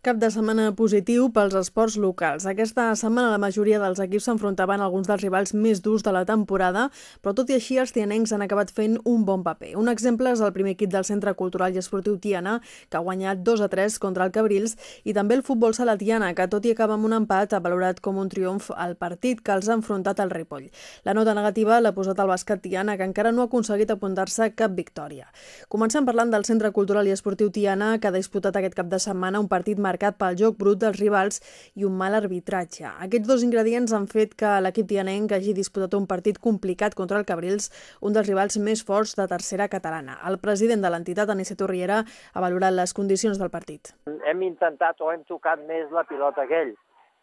Cap de setmana positiu pels esports locals. Aquesta setmana la majoria dels equips s'enfrontaven a alguns dels rivals més durs de la temporada, però tot i així els tianencs han acabat fent un bon paper. Un exemple és el primer equip del Centre Cultural i Esportiu Tiana, que ha guanyat 2 a 3 contra el Cabrils, i també el futbol sala Tiana, que tot i acabar amb un empat ha valorat com un triomf al partit que els ha enfrontat al Ripoll. La nota negativa l'ha posat el bàsquet Tiana, que encara no ha aconseguit apuntar-se cap victòria. Comencem parlant del Centre Cultural i Esportiu Tiana, que ha disputat aquest cap de setmana un partit marcat pel joc brut dels rivals i un mal arbitratge. Aquests dos ingredients han fet que l'equip tianenc hagi disputat un partit complicat contra el Cabrils, un dels rivals més forts de tercera catalana. El president de l'entitat, Aniceto Riera, ha valorat les condicions del partit. Hem intentat o hem tocat més la pilota que ell.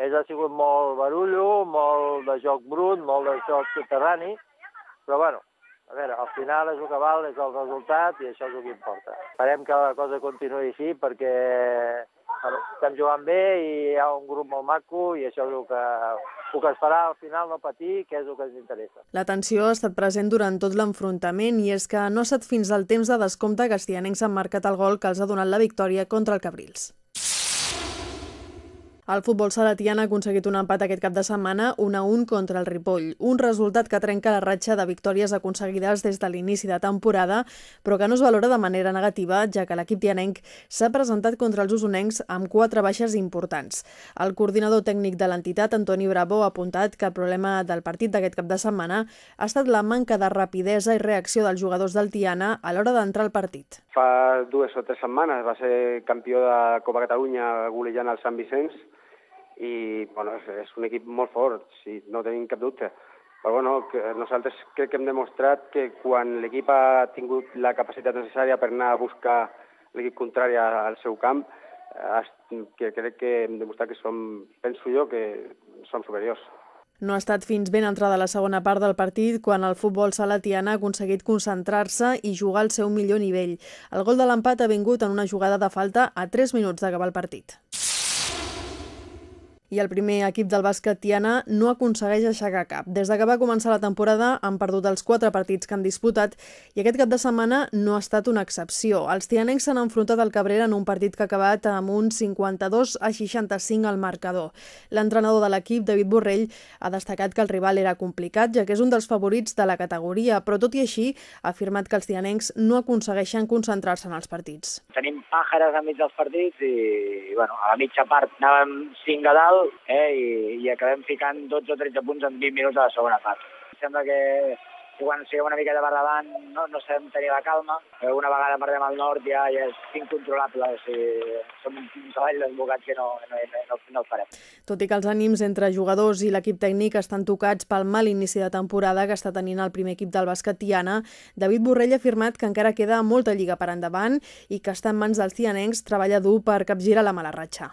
Ell ha sigut molt barullo, molt de joc brut, molt de joc soterrani, però bueno, a veure, al final és el que val, és el resultat i això és el que importa. Esperem que la cosa continuï així perquè estem jugant bé i hi ha un grup molt maco i això és el que, el que es farà al final no patir, que és el que ens interessa. La tensió ha estat present durant tot l'enfrontament i és que no ha estat fins al temps de descompte que els tianencs han marcat el gol que els ha donat la victòria contra el Cabrils. El futbol salatian ha aconseguit un empat aquest cap de setmana 1 a 1 contra el Ripoll, un resultat que trenca la ratxa de victòries aconseguides des de l'inici de temporada, però que no es valora de manera negativa, ja que l'equip tianenc s'ha presentat contra els usonencs amb quatre baixes importants. El coordinador tècnic de l'entitat, Antoni Bravo, ha apuntat que el problema del partit d'aquest cap de setmana ha estat la manca de rapidesa i reacció dels jugadors del Tiana a l'hora d'entrar al partit. Fa dues o tres setmanes va ser campió de Copa Catalunya golejant el Sant Vicenç, i bueno, és, és un equip molt fort, sí, no tenim cap dubte. Però bueno, que nosaltres crec que hem demostrat que quan l'equip ha tingut la capacitat necessària per anar a buscar l'equip contrari al seu camp, eh, que crec que hem demostrat que som, penso jo, que som superiors. No ha estat fins ben entrada la segona part del partit quan el futbol salatiana ha aconseguit concentrar-se i jugar al seu millor nivell. El gol de l'empat ha vingut en una jugada de falta a 3 minuts d'acabar el partit i el primer equip del bàsquet Tiana no aconsegueix aixecar cap. Des de que va començar la temporada han perdut els quatre partits que han disputat i aquest cap de setmana no ha estat una excepció. Els tianencs s'han enfrontat al Cabrera en un partit que ha acabat amb un 52 a 65 al marcador. L'entrenador de l'equip, David Borrell, ha destacat que el rival era complicat, ja que és un dels favorits de la categoria, però tot i així ha afirmat que els tianencs no aconsegueixen concentrar-se en els partits. Tenim pàjares enmig dels partits i, bueno, a la mitja part anàvem 5 a dalt eh, i, i acabem ficant 12 o 13 punts en 20 minuts a la segona part. Sembla que quan siguem una miqueta per davant no, no sabem tenir la calma. Una vegada perdem el nord ja, ja és incontrolable. O sigui, som un cavall desbocat que no, no, no, no el farem. Tot i que els ànims entre jugadors i l'equip tècnic estan tocats pel mal inici de temporada que està tenint el primer equip del bàsquet Tiana, David Borrell ha afirmat que encara queda molta lliga per endavant i que està en mans dels tianencs treballar dur per capgirar la mala ratxa.